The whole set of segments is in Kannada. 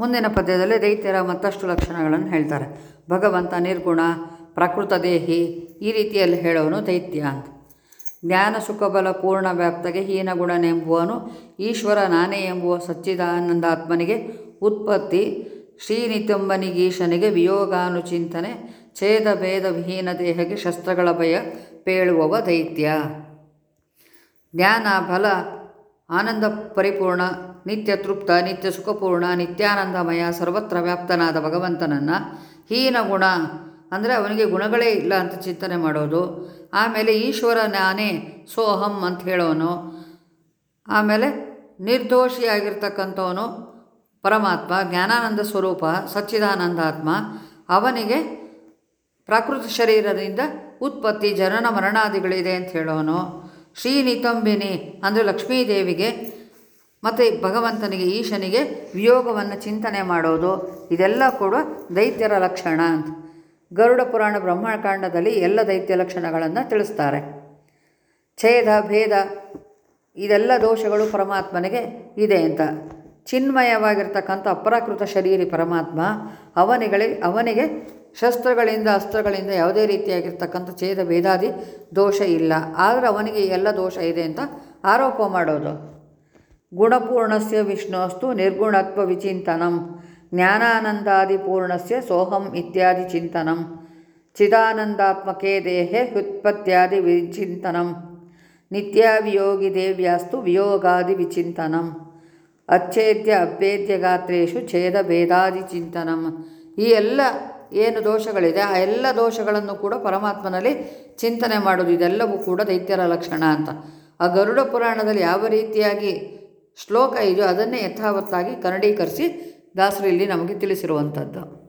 ಮುಂದಿನ ಪದ್ಯದಲ್ಲಿ ದೈತ್ಯರ ಮತ್ತಷ್ಟು ಲಕ್ಷಣಗಳನ್ನು ಹೇಳ್ತಾರೆ. ಭಗವಂತ ನಿರ್ಗುಣ, ಪ್ರಕೃತ ದೇಹಿ, ಈ ರೀತಿಯಲ್ಲಿ ಹೇಳೋನು ದೈತ್ಯ ಅಂತ ಜ್ಞಾನ ಸುಖಬಲ ಪೂರ್ಣ ವ್ಯಾಪ್ತಗೆ ಹೀನ ಹೀನಗುಣನೆಂಬುವನು ಈಶ್ವರ ನಾನೇ ಎಂಬುವ ಸಚ್ಚಿದಾನಂದಾತ್ಮನಿಗೆ ಉತ್ಪತ್ತಿ ಶ್ರೀನಿತಂಬನಿಗೀಶನಿಗೆ ವಿಯೋಗಾನುಚಿಂತನೆ, ಛೇದ ಭೇದ ವಿಹೀನ ದೇಹಕ್ಕೆ ಶಸ್ತ್ರಗಳ ಭಯ ಪೇಳುವವ ದೈತ್ಯ. ಜ್ಞಾನ, ಬಲ, ಆನಂದ ಪರಿಪೂರ್ಣ ನಿತ್ಯ ತೃಪ್ತ, ನಿತ್ಯ ಸುಖಪೂರ್ಣ, ನಿತ್ಯಾನಂದಮಯ, ಸರ್ವತ್ರ ವ್ಯಾಪ್ತನಾದ ಭಗವಂತನನ್ನು ಹೀನ ಗುಣ ಅಂದರೆ ಅವನಿಗೆ ಗುಣಗಳೇ ಇಲ್ಲ ಅಂತ ಚಿಂತನೆ ಮಾಡೋದು. ಆಮೇಲೆ ಈಶ್ವರ ನಾನೇ ಸೋಹಂ ಅಂತ ಹೇಳೋನು. ಆಮೇಲೆ ನಿರ್ದೋಷಿಯಾಗಿರ್ತಕ್ಕಂಥವನು ಪರಮಾತ್ಮ, ಜ್ಞಾನಾನಂದ ಸ್ವರೂಪ, ಸಚ್ಚಿದಾನಂದಾತ್ಮ. ಅವನಿಗೆ ಪ್ರಾಕೃತ ಶರೀರದಿಂದ ಉತ್ಪತ್ತಿ, ಜನನ, ಮರಣಾದಿಗಳಿದೆ ಅಂತ ಹೇಳೋನು. ಶ್ರೀನಿತಂಬಿನಿ ಅಂದರೆ ಲಕ್ಷ್ಮೀದೇವಿಗೆ ಮತ್ತು ಭಗವಂತನಿಗೆ, ಈಶನಿಗೆ ವಿಯೋಗವನ್ನು ಚಿಂತನೆ ಮಾಡೋದು, ಇದೆಲ್ಲ ಕೂಡ ದೈತ್ಯರ ಲಕ್ಷಣ ಅಂತ. ಗರುಡ ಪುರಾಣ ಬ್ರಹ್ಮಕಾಂಡದಲ್ಲಿ ಎಲ್ಲ ದೈತ್ಯ ಲಕ್ಷಣಗಳನ್ನು ತಿಳಿಸ್ತಾರೆ. ಛೇದ, ಭೇದ, ಇದೆಲ್ಲ ದೋಷಗಳು ಪರಮಾತ್ಮನಿಗೆ ಇದೆ ಅಂತ. ಚಿನ್ಮಯವಾಗಿರ್ತಕ್ಕಂಥ ಅಪರಾಕೃತ ಶರೀರಿ ಪರಮಾತ್ಮ ಅವನಿಗಳಿ, ಅವನಿಗೆ ಶಸ್ತ್ರಗಳಿಂದ, ಅಸ್ತ್ರಗಳಿಂದ ಯಾವುದೇ ರೀತಿಯಾಗಿರ್ತಕ್ಕಂಥ ಛೇದ, ಭೇದಾದಿ ದೋಷ ಇಲ್ಲ. ಆದರೆ ಅವನಿಗೆ ಎಲ್ಲ ದೋಷ ಇದೆ ಅಂತ ಆರೋಪ ಮಾಡೋದು. ಗುಣಪೂರ್ಣಸ್ಯ ವಿಷ್ಣೋಸ್ತು ನಿರ್ಗುಣತ್ವ ವಿಚಿಂತನಂ. ಜ್ಞಾನಾನಂದಾದಿಪೂರ್ಣಸ್ಯ ಸೋಹಂ ಇತ್ಯಾದಿ ಚಿಂತನಂ. ಚಿದಾನಂದಾತ್ಮಕೇ ದೇಹೆ ಹ್ಯುತ್ಪತ್ಯಾದಿ ವಿಚಿಂತನಂ. ನಿತ್ಯಾವಿಯೋಗಿ ದೇವ್ಯಾಸ್ತು ವಿಯೋಗಾದಿ ವಿಚಿಂತನಂ. ಅಚ್ಛೇದ್ಯ ಅಭೇದ್ಯ ಗಾತ್ರೇಶು ಛೇದ ಭೇದಾದಿ ಚಿಂತನಂ. ಈ ಎಲ್ಲ ಏನು ದೋಷಗಳಿದೆ, ಆ ಎಲ್ಲ ದೋಷಗಳನ್ನು ಕೂಡ ಪರಮಾತ್ಮನಲ್ಲಿ ಚಿಂತನೆ ಮಾಡೋದು ಇದೆಲ್ಲವೂ ಕೂಡ ದೈತ್ಯರ ಲಕ್ಷಣ ಅಂತ. ಆ ಗರುಡ ಪುರಾಣದಲ್ಲಿ ಯಾವ ರೀತಿಯಾಗಿ ಶ್ಲೋಕ ಇದು ಅದನ್ನೇ ಯಥಾವತ್ತಾಗಿ ಕನ್ನಡೀಕರಿಸಿ ದಾಸರು ಇಲ್ಲಿ ನಮಗೆ ತಿಳಿಸಿರುವಂಥದ್ದು.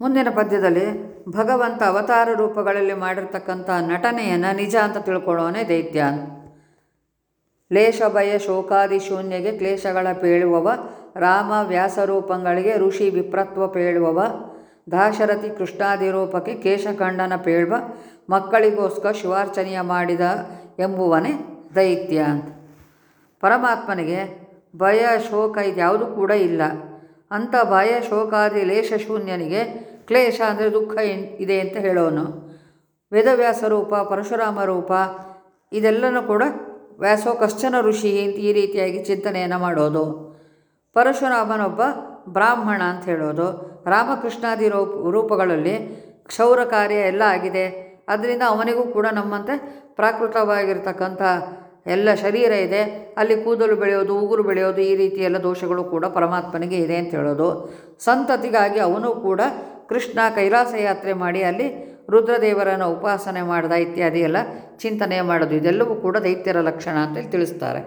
ಮುಂದಿನ ಪದ್ಯದಲ್ಲಿ ಭಗವಂತ ಅವತಾರ ರೂಪಗಳಲ್ಲಿ ಮಾಡಿರ್ತಕ್ಕಂಥ ನಟನೆಯನ್ನು ನಿಜ ಅಂತ ತಿಳ್ಕೊಳ್ಳೋನೇ ದೈತ್ಯ ಲೇಷ ಭಯ ಶೋಕಾದಿ ಶೂನ್ಯಗೆ ಕ್ಲೇಶಗಳ ಪೇಳುವವ, ರಾಮ ವ್ಯಾಸರೂಪಗಳಿಗೆ ಋಷಿ ವಿಪ್ರತ್ವ ಪೇಳುವವ, ದಾಶರಥಿ ಕೃಷ್ಣಾದಿ ರೂಪಕ್ಕೆ ಕೇಶಖಂಡನ ಪೇಳುವ, ಮಕ್ಕಳಿಗೋಸ್ಕರ ಶಿವಾರ್ಚನೆಯ ಮಾಡಿದ ಎಂಬುವನೇ ದೈತ್ಯ ಅಂತ ಪರಮಾತ್ಮನಿಗೆ ಭಯ, ಶೋಕ ಇದ್ಯಾವುದು ಕೂಡ ಇಲ್ಲ. ಅಂಥ ಭಯ ಶೋಕಾದಿ ಲೇಷ ಶೂನ್ಯನಿಗೆ ಕ್ಲೇಶ ಅಂದರೆ ದುಃಖ ಇದೆ ಅಂತ ಹೇಳೋನು. ವೇದವ್ಯಾಸ ರೂಪ, ಪರಶುರಾಮ ರೂಪ, ಇದೆಲ್ಲನೂ ಕೂಡ ವ್ಯಾಸೋ ಕಶ್ಚನ ಋಷಿ ಅಂತ ಈ ರೀತಿಯಾಗಿ ಚಿಂತನೆಯನ್ನು ಮಾಡೋದು. ಪರಶುರಾಮನೊಬ್ಬ ಬ್ರಾಹ್ಮಣ ಅಂತ ಹೇಳೋದು. ರಾಮಕೃಷ್ಣಾದಿ ರೂಪ, ರೂಪಗಳಲ್ಲಿ ಕ್ಷೌರ ಕಾರ್ಯ ಎಲ್ಲ ಆಗಿದೆ. ಅದರಿಂದ ಅವನಿಗೂ ಕೂಡ ನಮ್ಮಂತೆ ಪ್ರಾಕೃತವಾಗಿರ್ತಕ್ಕಂಥ ಎಲ್ಲ ಶರೀರ ಇದೆ. ಅಲ್ಲಿ ಕೂದಲು ಬೆಳೆಯೋದು, ಉಗುರು ಬೆಳೆಯೋದು, ಈ ರೀತಿ ಎಲ್ಲ ದೋಷಗಳು ಕೂಡ ಪರಮಾತ್ಮನಿಗೆ ಇದೆ ಅಂತ ಹೇಳೋದು. ಸಂತತಿಗಾಗಿ ಅವನು ಕೂಡ ಕೃಷ್ಣ ಕೈಲಾಸ ಯಾತ್ರೆ ಮಾಡಿ ಅಲ್ಲಿ ರುದ್ರದೇವರನ್ನು ಉಪಾಸನೆ ಮಾಡಿದ ಇತ್ಯಾದಿ ಎಲ್ಲ ಚಿಂತನೆ ಮಾಡೋದು. ಇದೆಲ್ಲವೂ ಕೂಡ ದೈತ್ಯರ ಲಕ್ಷಣ ಅಂತೇಳಿ ತಿಳಿಸ್ತಾರೆ.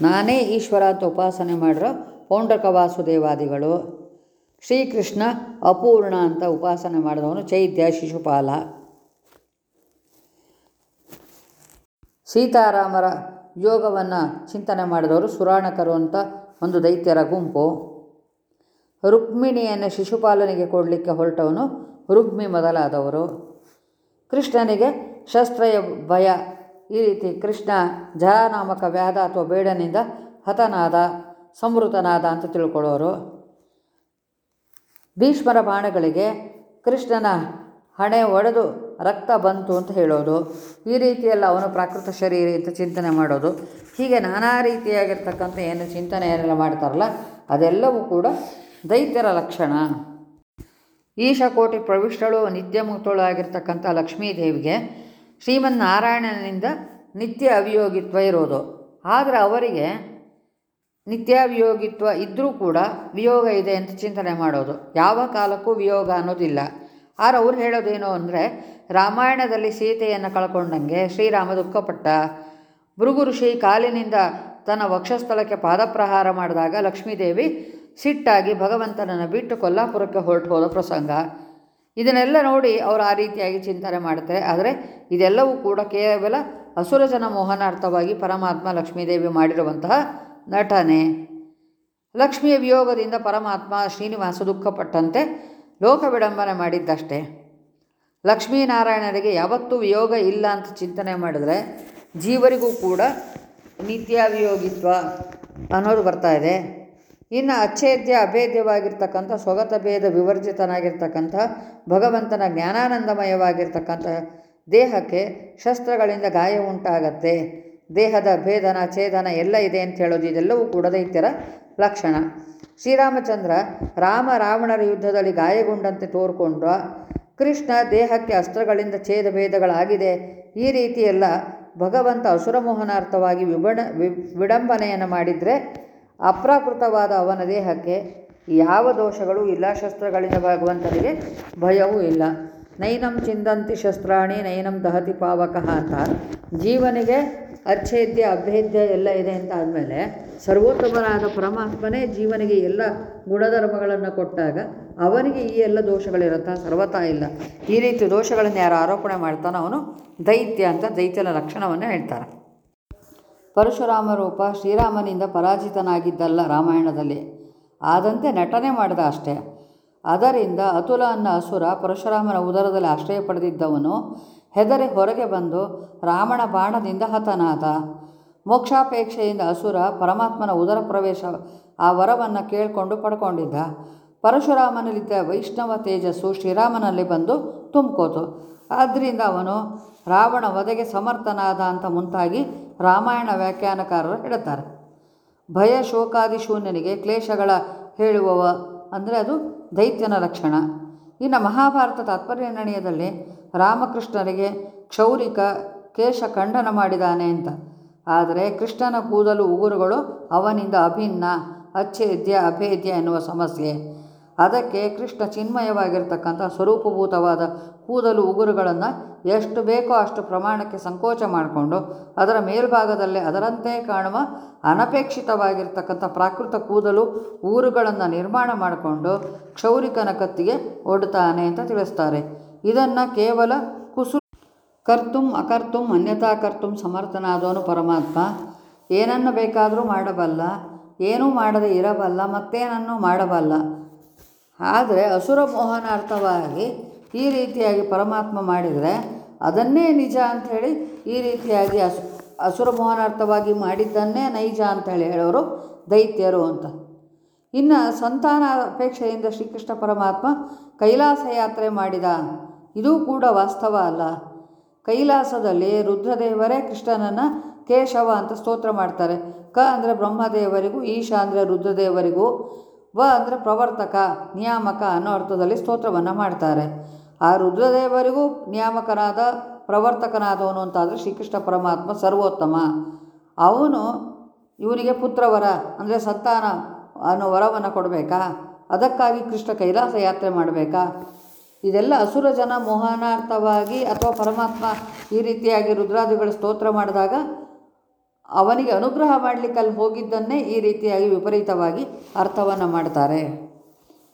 ನಾನೇ ಈಶ್ವರ ಅಂತ ಉಪಾಸನೆ ಮಾಡಿರೋ ಪೌಂಡ್ರಕ ವಾಸುದೇವಾದಿಗಳು. ಶ್ರೀಕೃಷ್ಣ ಅಪೂರ್ಣ ಅಂತ ಉಪಾಸನೆ ಮಾಡಿದವನು ಚೈತ್ಯ ಶಿಶುಪಾಲ. ಸೀತಾರಾಮರ ಯೋಗವನ್ನು ಚಿಂತನೆ ಮಾಡಿದವರು ಸುರಾಣಕರು ಅಂತ ಒಂದು ದೈತ್ಯರ ಗುಂಪು. ರುಕ್ಮಿಣಿಯನ್ನು ಶಿಶುಪಾಲನೆಗೆ ಕೊಡಲಿಕ್ಕೆ ಹೊರಟವನು ರುಗ್ಮಿ ಮೊದಲಾದವರು. ಕೃಷ್ಣನಿಗೆ ಶಸ್ತ್ರಯ ಭಯ. ಈ ರೀತಿ ಕೃಷ್ಣ ಜರಾನಾಮಕ ವ್ಯಾಧ ಅಥವಾ ಬೇಡನಿಂದ ಹತನಾದ ಸಮೃತನಾದ ಅಂತ ತಿಳ್ಕೊಳ್ಳೋರು. ಭೀಷ್ಮರ ಬಾಣಗಳಿಗೆ ಕೃಷ್ಣನ ಹಣೆ ಒಡೆದು ರಕ್ತ ಬಂತು ಅಂತ ಹೇಳೋದು, ಈ ರೀತಿಯೆಲ್ಲ ಅವನು ಪ್ರಾಕೃತ ಶರೀರ ಅಂತ ಚಿಂತನೆ ಮಾಡೋದು. ಹೀಗೆ ನಾನಾ ರೀತಿಯಾಗಿರ್ತಕ್ಕಂಥ ಏನು ಚಿಂತನೆ ಏನೆಲ್ಲ ಮಾಡ್ತಾರಲ್ಲ, ಅದೆಲ್ಲವೂ ಕೂಡ ದೈತ್ಯರ ಲಕ್ಷಣ. ಈಶಕೋಟಿ ಪ್ರವಿಷ್ಟಳು ನಿತ್ಯ ಮುಕ್ತಳು ಆಗಿರ್ತಕ್ಕಂಥ ಲಕ್ಷ್ಮೀದೇವಿಗೆ ಶ್ರೀಮನ್ನಾರಾಯಣನಿಂದ ನಿತ್ಯ ಅವಿಯೋಗಿತ್ವ ಇರೋದು. ಆದರೆ ಅವರಿಗೆ ನಿತ್ಯಾವಿಯೋಗಿತ್ವ ಇದ್ದರೂ ಕೂಡ ವಿಯೋಗ ಇದೆ ಅಂತ ಚಿಂತನೆ ಮಾಡೋದು. ಯಾವ ಕಾಲಕ್ಕೂ ವಿಯೋಗ ಅನ್ನೋದಿಲ್ಲ. ಆದ್ರೆ ಅವ್ರು ಹೇಳೋದೇನು ಅಂದರೆ, ರಾಮಾಯಣದಲ್ಲಿ ಸೀತೆಯನ್ನು ಕಳ್ಕೊಂಡಂಗೆ ಶ್ರೀರಾಮ ದುಃಖಪಟ್ಟ ಭೃಗು ಋಷಿ ಕಾಲಿನಿಂದ ತನ್ನ ವಕ್ಷಸ್ಥಳಕ್ಕೆ ಪಾದಪ್ರಹಾರ ಮಾಡಿದಾಗ ಲಕ್ಷ್ಮೀದೇವಿ ಸಿಟ್ಟಾಗಿ ಭಗವಂತನನ್ನು ಬಿಟ್ಟು ಕೊಲ್ಲಾಪುರಕ್ಕೆ ಹೊರಟು ಹೋದ ಪ್ರಸಂಗ. ಇದನ್ನೆಲ್ಲ ನೋಡಿ ಅವರು ಆ ರೀತಿಯಾಗಿ ಚಿಂತನೆ ಮಾಡ್ತಾರೆ. ಆದರೆ ಇದೆಲ್ಲವೂ ಕೂಡ ಕೇವಲ ಅಸುರಜನ ಮೋಹನಾರ್ಥವಾಗಿ ಪರಮಾತ್ಮ ಲಕ್ಷ್ಮೀದೇವಿ ಮಾಡಿರುವಂತಹ ನಟನೆ. ಲಕ್ಷ್ಮಿಯ ವಿಯೋಗದಿಂದ ಪರಮಾತ್ಮ ಶ್ರೀನಿವಾಸ ದುಃಖಪಟ್ಟಂತೆ ಲೋಕ ವಿಡಂಬನೆ ಮಾಡಿದ್ದಷ್ಟೇ. ಲಕ್ಷ್ಮೀನಾರಾಯಣರಿಗೆ ಯಾವತ್ತೂ ವಿಯೋಗ ಇಲ್ಲ ಅಂತ ಚಿಂತನೆ ಮಾಡಿದ್ರೆ ಜೀವರಿಗೂ ಕೂಡ ನಿತ್ಯಾವಿಯೋಗಿತ್ವ ಅನ್ನೋದು ಬರ್ತಾ ಇದೆ. ಇನ್ನು ಅಚ್ಛೇದ್ಯ ಅಭೇದ್ಯವಾಗಿರ್ತಕ್ಕಂಥ, ಸ್ವಗತ ಭೇದ ವಿವರ್ಜಿತನಾಗಿರ್ತಕ್ಕಂಥ, ಭಗವಂತನ ಜ್ಞಾನಾನಂದಮಯವಾಗಿರ್ತಕ್ಕಂಥ ದೇಹಕ್ಕೆ ಶಸ್ತ್ರಗಳಿಂದ ಗಾಯ ಉಂಟಾಗತ್ತೆ. ದೇಹದ ಭೇದನ, ಛೇದನ ಎಲ್ಲ ಇದೆ ಅಂತ ಹೇಳೋದು ಇದೆಲ್ಲವೂ ಕೂಡ ದೈತ್ಯರ ಲಕ್ಷಣ. ಶ್ರೀರಾಮಚಂದ್ರ ರಾಮ ರಾವಣರ ಯುದ್ಧದಲ್ಲಿ ಗಾಯಗೊಂಡಂತೆ ತೋರ್ಕೊಂಡ ಕೃಷ್ಣ ದೇಹಕ್ಕೆ ಅಸ್ತ್ರಗಳಿಂದ ಛೇದ ಭೇದಗಳಾಗಿದೆ. ಈ ರೀತಿಯೆಲ್ಲ ಭಗವಂತ ಅಸುರಮೋಹನಾರ್ಥವಾಗಿ ವಿಬಣ, ವಿ, ವಿಡಂಬನೆಯನ್ನು ಮಾಡಿದರೆ ಅಪ್ರಾಕೃತವಾದ ಅವನ ದೇಹಕ್ಕೆ ಯಾವ ದೋಷಗಳು ಇಲ್ಲ, ಶಸ್ತ್ರಗಳಿಂದ ಭಗವಂತನಿಗೆ ಭಯವೂ ಇಲ್ಲ. ನೈನಂ ಚಿಂದಂತಿ ಶಸ್ತ್ರಾಣಿ, ನೈನಂ ದಹತಿ ಪಾವಕಃ ಅಂತ ಜೀವನಿಗೆ ಅಚ್ಛೇದ್ಯ ಅಭೇದ್ಯ ಎಲ್ಲ ಇದೆ ಅಂತ ಆದಮೇಲೆ ಸರ್ವೋತ್ತಮನಾದ ಪರಮಾತ್ಮನೇ ಜೀವನಿಗೆ ಎಲ್ಲ ಗುಣಧರ್ಮಗಳನ್ನು ಕೊಟ್ಟಾಗ ಅವನಿಗೆ ಈ ಎಲ್ಲ ದೋಷಗಳಿರುತ್ತಾ? ಸರ್ವತಾ ಇಲ್ಲ. ಈ ರೀತಿ ದೋಷಗಳನ್ನು ಯಾರು ಆರೋಪಣೆ ಮಾಡ್ತಾನೋ ಅವನು ದೈತ್ಯ ಅಂತ ದೈತ್ಯನ ಲಕ್ಷಣವನ್ನು ಹೇಳ್ತಾರೆ ಪರಶುರಾಮ ರೂಪ ಶ್ರೀರಾಮನಿಂದ ಪರಾಜಿತನಾಗಿದ್ದಲ್ಲ ರಾಮಾಯಣದಲ್ಲಿ. ಆದಂತೆ ನಟನೆ ಮಾಡಿದ ಅಷ್ಟೇ. ಅದರಿಂದ ಅತುಲ ಅನ್ನ ಅಸುರ ಪರಶುರಾಮನ ಉದರದಲ್ಲಿ ಆಶ್ರಯ ಪಡೆದಿದ್ದವನು ಹೆದರಿ ಹೊರಗೆ ಬಂದು ರಾಮನ ಬಾಣದಿಂದ ಹತನಾದ. ಮೋಕ್ಷಾಪೇಕ್ಷೆಯಿಂದ ಅಸುರ ಪರಮಾತ್ಮನ ಉದರ ಪ್ರವೇಶ ಆ ವರವನ್ನು ಕೇಳಿಕೊಂಡು ಪಡ್ಕೊಂಡಿದ್ದ. ಪರಶುರಾಮನಲ್ಲಿದ್ದ ವೈಷ್ಣವ ತೇಜಸ್ಸು ಶ್ರೀರಾಮನಲ್ಲಿ ಬಂದು ತುಂಬ್ಕೋತು. ಆದ್ದರಿಂದ ಅವನು ರಾವಣ ವಧೆಗೆ ಸಮರ್ಥನಾದ ಅಂತ ಮುಂತಾಗಿ ರಾಮಾಯಣ ವ್ಯಾಖ್ಯಾನಕಾರರು ಹೇಳುತ್ತಾರೆ. ಭಯ ಶೋಕಾದಿ ಶೂನ್ಯನಿಗೆ ಕ್ಲೇಶಗಳ ಹೇಳುವವ ಅಂದರೆ ಅದು ದೈತ್ಯನ ಲಕ್ಷಣ. ಇನ್ನು ಮಹಾಭಾರತ ತಾತ್ಪರ್ಯ ನಿರ್ಣಯದಲ್ಲಿ ರಾಮಕೃಷ್ಣರಿಗೆ ಕ್ಷೌರಿಕ ಕೇಶ ಖಂಡನ ಮಾಡಿದಾನೆ ಅಂತ. ಆದರೆ ಕೃಷ್ಣನ ಕೂದಲು ಉಗುರುಗಳು ಅವನಿಂದ ಅಭಿನ್ನ, ಅಚ್ಛೇದ್ಯ, ಅಭೇದ್ಯ ಎನ್ನುವ ಸಮಸ್ಯೆ. ಅದಕ್ಕೆ ಕೃಷ್ಣ ಚಿನ್ಮಯವಾಗಿರ್ತಕ್ಕಂಥ ಸ್ವರೂಪಭೂತವಾದ ಕೂದಲು ಉಗುರುಗಳನ್ನು ಎಷ್ಟು ಬೇಕೋ ಅಷ್ಟು ಪ್ರಮಾಣಕ್ಕೆ ಸಂಕೋಚ ಮಾಡಿಕೊಂಡು ಅದರ ಮೇಲ್ಭಾಗದಲ್ಲೇ ಅದರಂತೆ ಕಾಣುವ ಅನಪೇಕ್ಷಿತವಾಗಿರ್ತಕ್ಕಂಥ ಪ್ರಾಕೃತ ಕೂದಲು ಊರುಗಳನ್ನು ನಿರ್ಮಾಣ ಮಾಡಿಕೊಂಡು ಕ್ಷೌರಿಕನ ಕತ್ತಿಗೆ ಒಡ್ತಾನೆ ಅಂತ ತಿಳಿಸ್ತಾರೆ. ಇದನ್ನು ಕೇವಲ ಕುಸು ಕರ್ತುಂ ಅಕರ್ತುಂ ಅನ್ಯಥಾ ಕರ್ತುಂ ಸಮರ್ಥನಾದವನು ಪರಮಾತ್ಮ. ಏನನ್ನು ಬೇಕಾದರೂ ಮಾಡಬಲ್ಲ, ಏನೂ ಮಾಡದೇ ಇರಬಲ್ಲ, ಮತ್ತೇನನ್ನು ಮಾಡಬಲ್ಲ. ಆದರೆ ಅಸುರ ಮೋಹನಾರ್ಥವಾಗಿ ಈ ರೀತಿಯಾಗಿ ಪರಮಾತ್ಮ ಮಾಡಿದರೆ ಅದನ್ನೇ ನಿಜ ಅಂಥೇಳಿ ಈ ರೀತಿಯಾಗಿ ಅಸು, ಅಸುರ ಮೋಹನಾರ್ಥವಾಗಿ ಮಾಡಿದ್ದನ್ನೇ ನೈಜ ಅಂತೇಳಿ ಹೇಳೋರು ದೈತ್ಯರು ಅಂತ. ಇನ್ನು ಸಂತಾನ ಅಪೇಕ್ಷೆಯಿಂದ ಶ್ರೀಕೃಷ್ಣ ಪರಮಾತ್ಮ ಕೈಲಾಸ ಯಾತ್ರೆ ಮಾಡಿದ. ಇದೂ ಕೂಡ ವಾಸ್ತವ ಅಲ್ಲ. ಕೈಲಾಸದಲ್ಲಿ ರುದ್ರದೇವರೇ ಕೃಷ್ಣನನ್ನು ಕೇಶವ ಅಂತ ಸ್ತೋತ್ರ ಮಾಡ್ತಾರೆ. ಕ ಅಂದರೆ ಬ್ರಹ್ಮದೇವರಿಗೂ, ಈಶ ಅಂದರೆ ರುದ್ರದೇವರಿಗೂ ವ ಅಂದರೆ ಪ್ರವರ್ತಕ, ನಿಯಾಮಕ ಅನ್ನೋ ಅರ್ಥದಲ್ಲಿ ಸ್ತೋತ್ರವನ್ನು ಮಾಡ್ತಾರೆ. ಆ ರುದ್ರದೇವರಿಗೂ ನಿಯಾಮಕನಾದ, ಪ್ರವರ್ತಕನಾದವನು ಅಂತಾದರೆ ಶ್ರೀಕೃಷ್ಣ ಪರಮಾತ್ಮ ಸರ್ವೋತ್ತಮ. ಅವನು ಇವನಿಗೆ ಪುತ್ರವರ, ಅಂದರೆ ಸಂತಾನ ಅನ್ನೋ ವರವನ್ನು ಕೊಡಬೇಕಾ? ಅದಕ್ಕಾಗಿ ಕೃಷ್ಣ ಕೈಲಾಸ ಯಾತ್ರೆ ಮಾಡಬೇಕಾ? ಇದೆಲ್ಲ ಅಸುರ ಜನ ಮೋಹನಾರ್ಥವಾಗಿ ಅಥವಾ ಪರಮಾತ್ಮ ಈ ರೀತಿಯಾಗಿ ರುದ್ರಾದಿಗಳು ಸ್ತೋತ್ರ ಮಾಡಿದಾಗ ಅವನಿಗೆ ಅನುಗ್ರಹ ಮಾಡಲಿಕ್ಕೆ ಅಲ್ಲಿ ಹೋಗಿದ್ದನ್ನೇ ಈ ರೀತಿಯಾಗಿ ವಿಪರೀತವಾಗಿ ಅರ್ಥವನ್ನು ಮಾಡ್ತಾರೆ.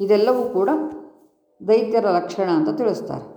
ಇದೆಲ್ಲವೂ ಕೂಡ ದೈತ್ಯರ ಲಕ್ಷಣ ಅಂತ ತಿಳಿಸ್ತಾರೆ.